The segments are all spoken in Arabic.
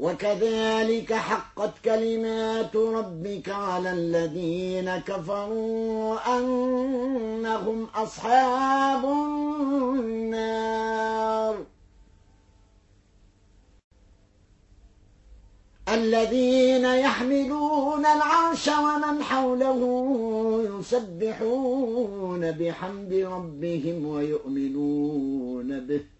وكذلك حقت كلمات ربك على الذين كفروا أنهم أصحاب النار. الذين يحملون العرش ومن حوله يسبحون بحمد ربهم ويؤمنون به.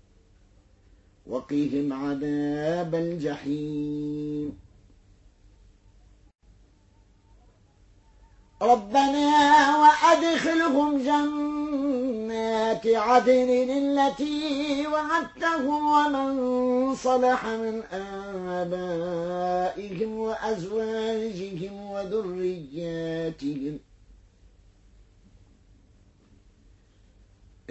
وقهم عذاب الجحيم. ربنا وأدخلهم جنات عدن التي وعدتهم ومن صلح من آبائهم وأزواجهم وذرياتهم.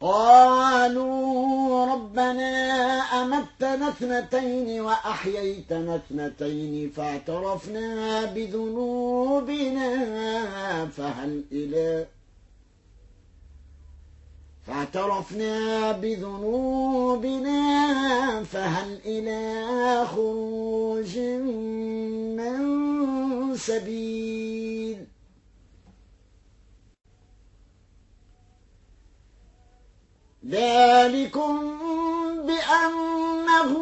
قالوا ربنا أمتنا اثنتين وأحييتنا اثنتين فاعترفنا بذنوبنا فهل إلى فاعترفنا بذنوبنا فهل إلى خروج من سبيل ذلكم بأنه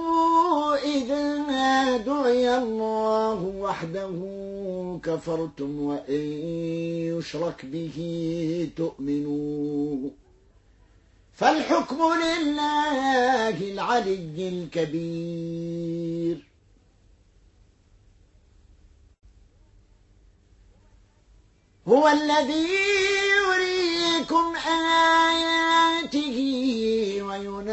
إذا دعي الله وحده كفرتم وإن يشرك به تؤمنوا. فالحكم لله العلي الكبير. هو الذي يريكم آياته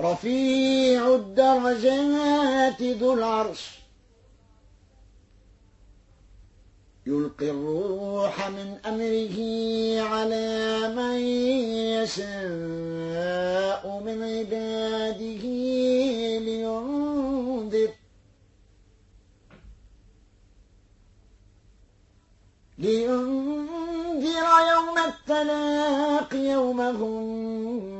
رفيع الدرجات ذو العرش. يلقي الروح من أمره على من يشاء من عباده لينذر. لينذر يوم التلاق يوم هم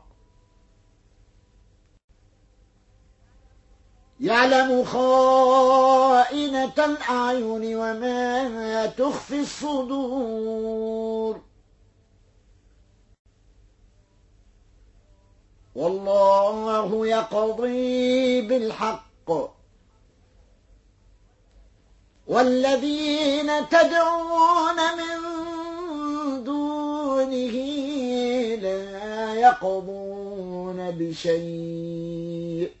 يعلم خائنة الأعين وما تخفي الصدور. والله يقضي بالحق. والذين تدعون من دونه لا يقضون بشيء.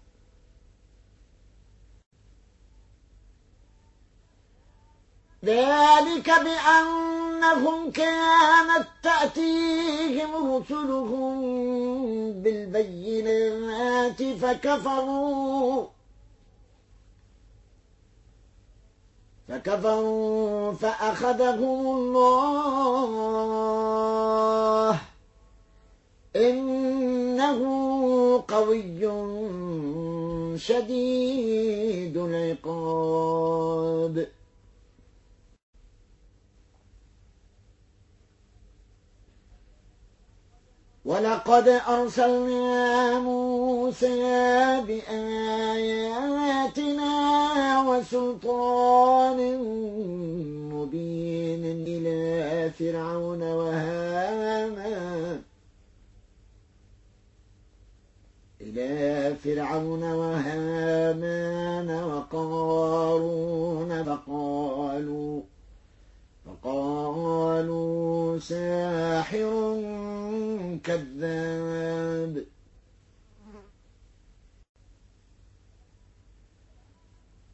ذلك بأنهم كانت تأتيهم رسلهم بالبينات فكفروا. فكفروا فأخذهم الله. إنه قوي شديد العقاب. ولقد أرسلنا موسى بآياتنا وسلطان مبين إلى فرعون وهامان. إلى فرعون وهامان وقارون فقالوا فقالوا ساحر كذاب.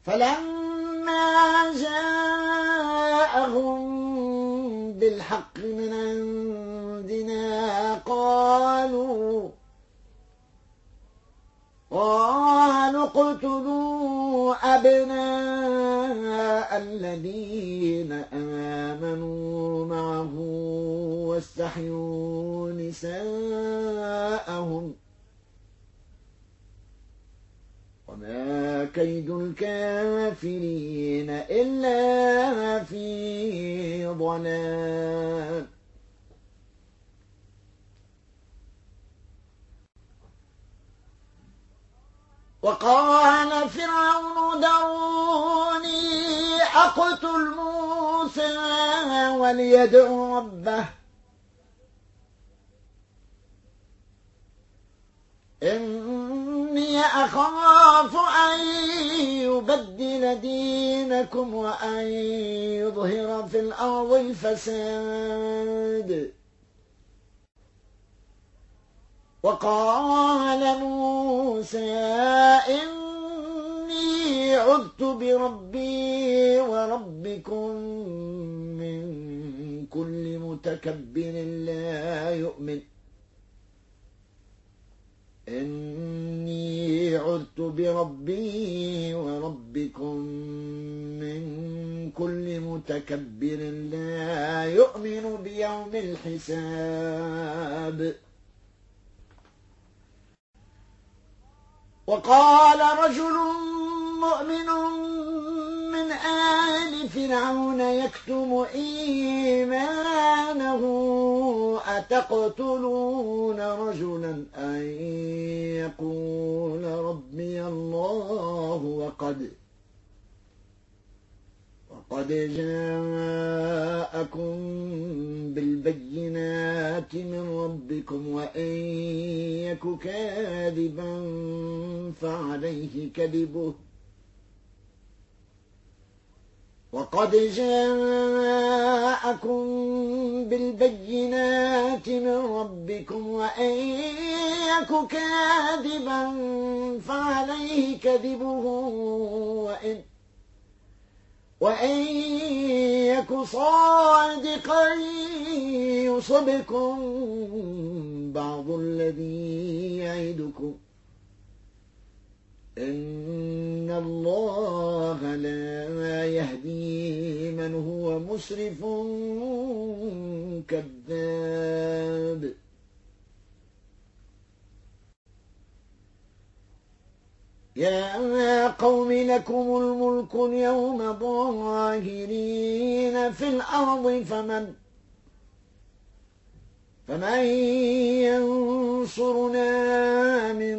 فلما جاءهم بالحق من عندنا قالوا قالوا اقتلوا أبناء الذين آمنوا معه. واستحيوا نساءهم وما كيد الكافرين إلا في ضلال وقال فرعون دعوني أقتل موسى وليدع ربه إني أخاف أن يبدل دينكم وأن يظهر في الأرض الفساد. وقال موسى إني عذت بربي وربكم من كل متكبر لا يؤمن. إني عذت بربي وربكم من كل متكبر لا يؤمن بيوم الحساب. وقال رجل مؤمن من فرعون يكتم إيمانه أتقتلون رجلا؟ أن يقول ربي الله وقد قد جاءكم بالبينات من ربكم وإن يك كاذبا فعليه كذبه. وقد جاءكم بالبينات من ربكم وإن يك كاذبا فعليه كذبه وإن وإن يك صادقا يصبكم بعض الذي يعدكم إن الله لا يهدي من هو مسرف كذاب. يا قوم لكم الملك اليوم ظاهرين في الأرض فمن فمن ينصرنا من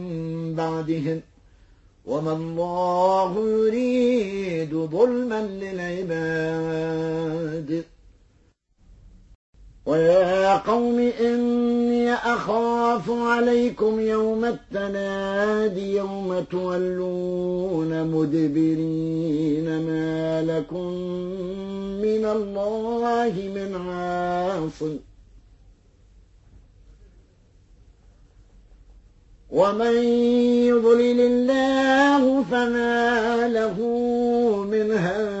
من بعدهم. وما الله يريد ظلما للعباد. ويا قوم إني أخاف عليكم يوم التناد يوم تولون مدبرين ما لكم من الله من عاصم. ومن يضلل الله فما له من هاد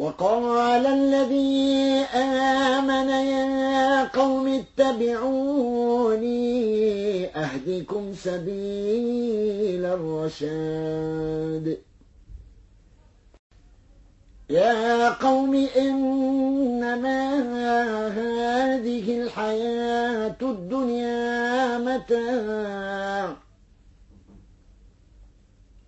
وقال الذي آمن يا قوم اتبعوني أهدكم سبيل الرشاد. يا قوم إنما هذه الحياة الدنيا متاع.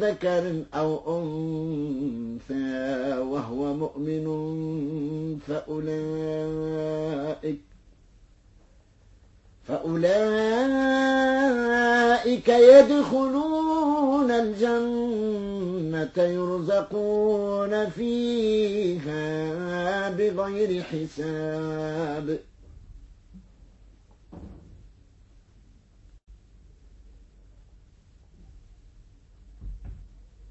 ذكر أو أنثى وهو مؤمن فأولئك فأولئك يدخلون الجنة يرزقون فيها بغير حساب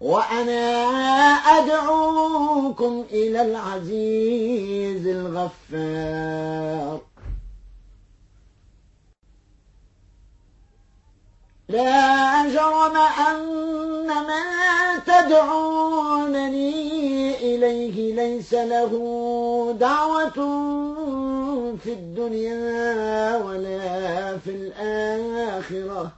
وأنا أدعوكم إلى العزيز الغفار. لا جرم أن ما تدعونني إليه ليس له دعوة في الدنيا ولا في الآخرة.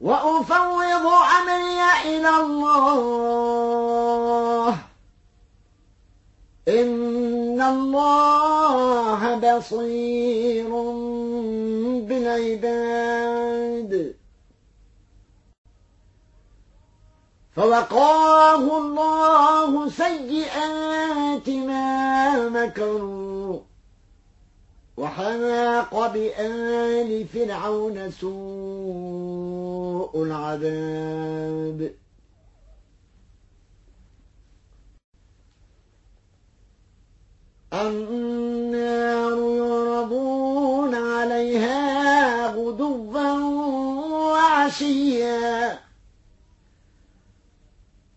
وأفوض عملي إلى الله. إن الله بصير بالعباد. فوقاه الله سيئات ما مكروا. وحاق بآل فرعون سوء العذاب. النار يعرضون عليها غدوا وعشيا.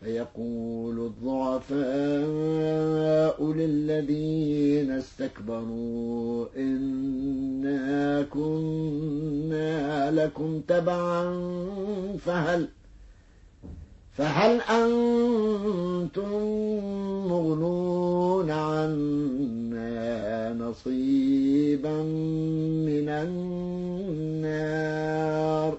فيقول الضعفاء للذين استكبروا إنا كنا لكم تبعا فهل فهل أنتم مغنون عنا نصيبا من النار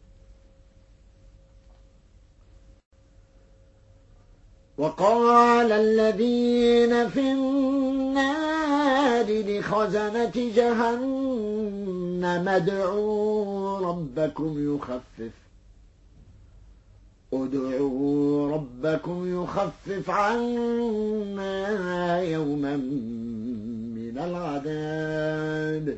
وقال الذين في النار لخزنة جهنم ادعوا ربكم يخفف ادعوا ربكم يخفف عنا يوما من العذاب.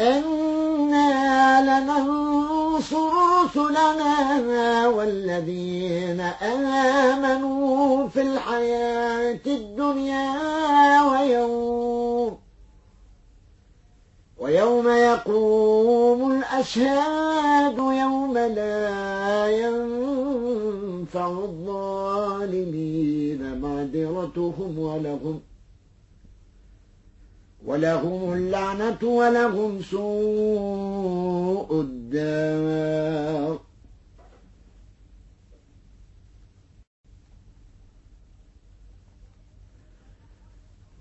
إنا لننصر رسلنا والذين آمنوا في الحياة الدنيا ويوم ويوم يقوم الأشهاد يوم لا ينفع الظالمين معذرتهم ولهم ولهم اللعنة ولهم سوء الدار.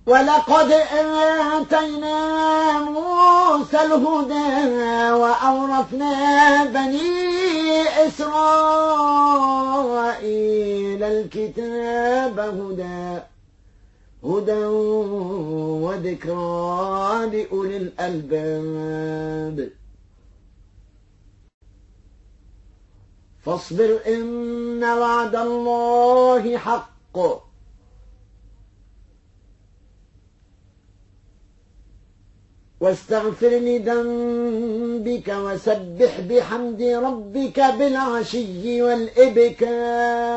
ولقد آتينا موسى الهدى وأورثنا بني إسرائيل الكتاب هدى. هدى وذكرى لأولي الألباب. فاصبر إن وعد الله حق. واستغفر لذنبك وسبح بحمد ربك بالعشي والإبكار.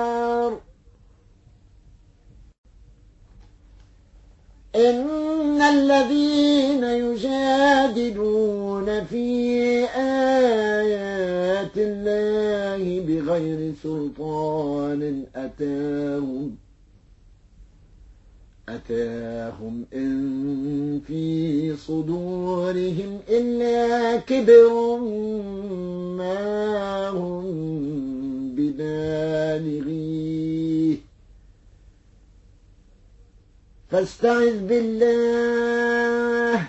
إن الذين يجادلون في آيات الله بغير سلطان أتاهم أتاهم إن في صدورهم إلا كبر ما هم ببالغيه فاستعذ بالله.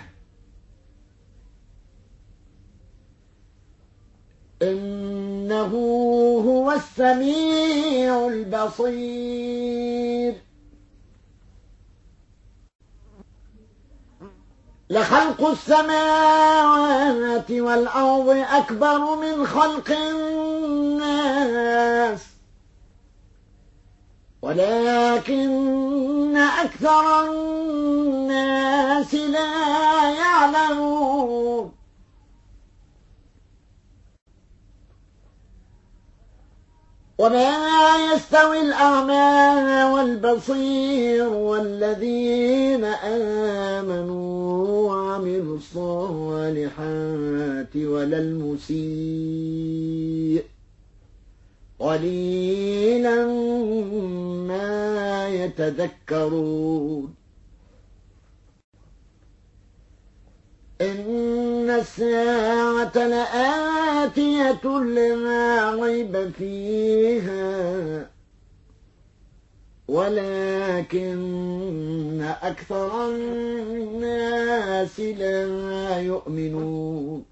إنه هو السميع البصير. لخلق السماوات والأرض أكبر من خلق الناس. ولكن أكثر الناس لا يعلمون. وما يستوي الأعمى والبصير والذين آمنوا وعملوا الصالحات ولا المسيء. قليلا يتذكرون. إن الساعة لآتية لما ريب فيها ولكن أكثر الناس لا يؤمنون.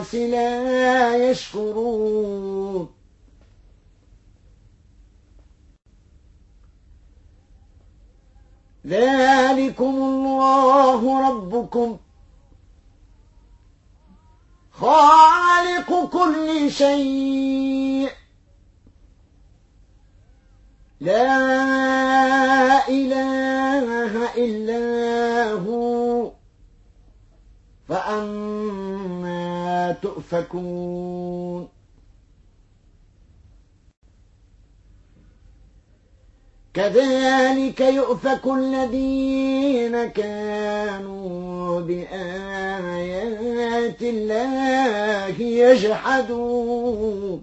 لا يشكرون. ذلكم الله ربكم. خالق كل شيء. لا إله إلا هو. فأما تؤفكون كذلك يؤفك الذين كانوا بآيات الله يجحدون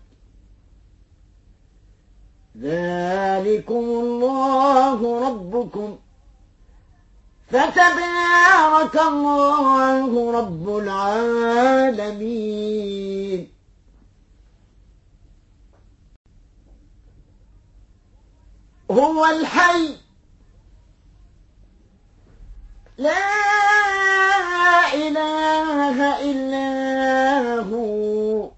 ذلكم الله ربكم. فتبارك الله رب العالمين. هو الحي. لا إله إلا هو.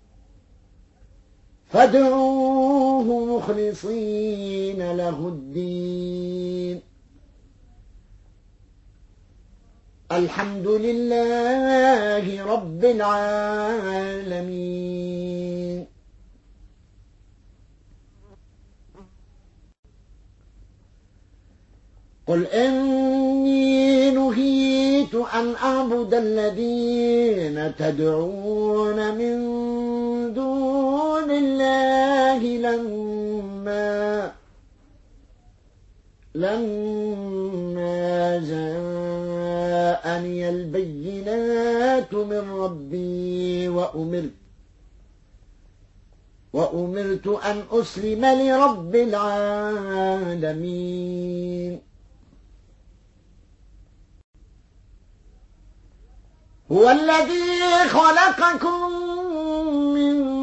فادعوه مخلصين له الدين. الحمد لله رب العالمين. قل إني نهيت أن أعبد الذين تدعون من دون لما لما جاءني البينات من ربي وأمرت وأمرت أن أسلم لرب العالمين هو الذي خلقكم من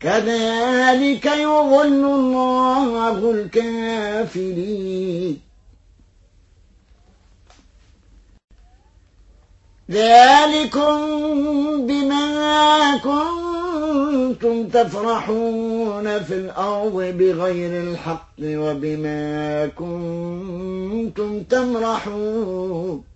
كذلك يضل الله الكافرين. ذلكم بما كنتم تفرحون في الأرض بغير الحق وبما كنتم تمرحون.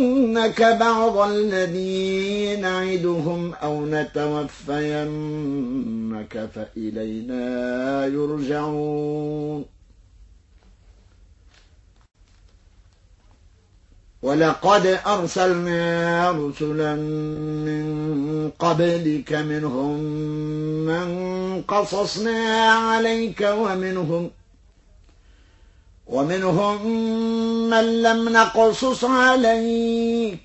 نرينك بعض الذي نعدهم أو نتوفينك فإلينا يرجعون. ولقد أرسلنا رسلا من قبلك منهم من قصصنا عليك ومنهم ومنهم من لم نقصص عليك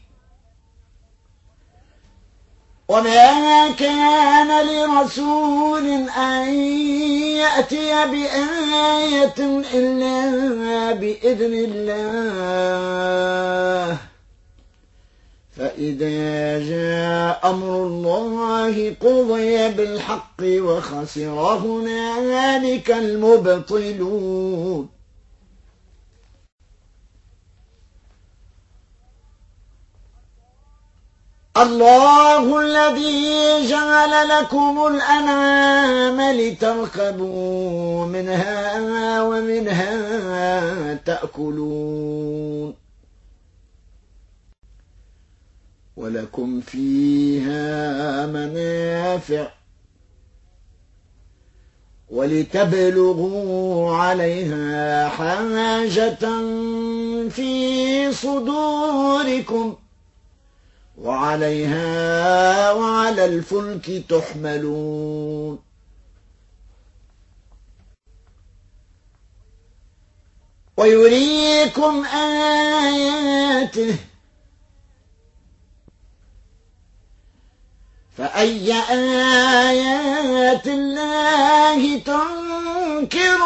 وما كان لرسول أن يأتي بآية إلا بإذن الله. فإذا جاء أمر الله قضي بالحق وخسر هنالك المبطلون. الله الذي جعل لكم الأنعام لتركبوا منها ومنها تأكلون. ولكم فيها منافع. ولتبلغوا عليها حاجة في صدوركم. وعليها وعلى الفلك تحملون. ويريكم آياته. فأي آيات الله تنكرون؟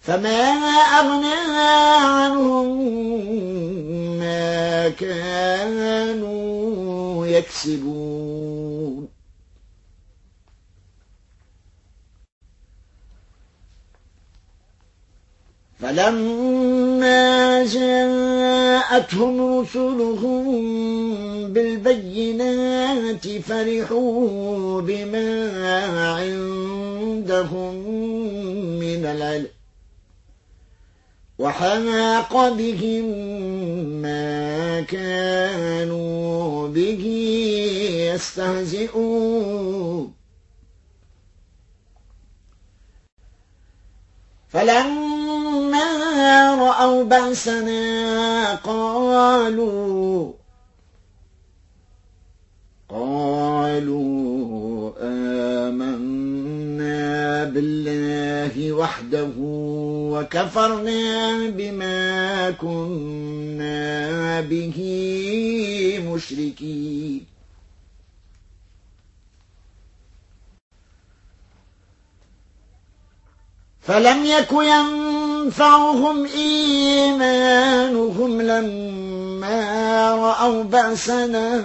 فما أغنى عنهم ما كانوا يكسبون. فلما جاءتهم رسلهم بالبينات فرحوا بما عندهم من العلم. وحاق بهم ما كانوا به يستهزئون. فلما رأوا بأسنا قالوا قالوا بالله وحده وكفرنا بما كنا به مشركين. فلم يك ينفعهم إيمانهم لما رأوا بأسنا.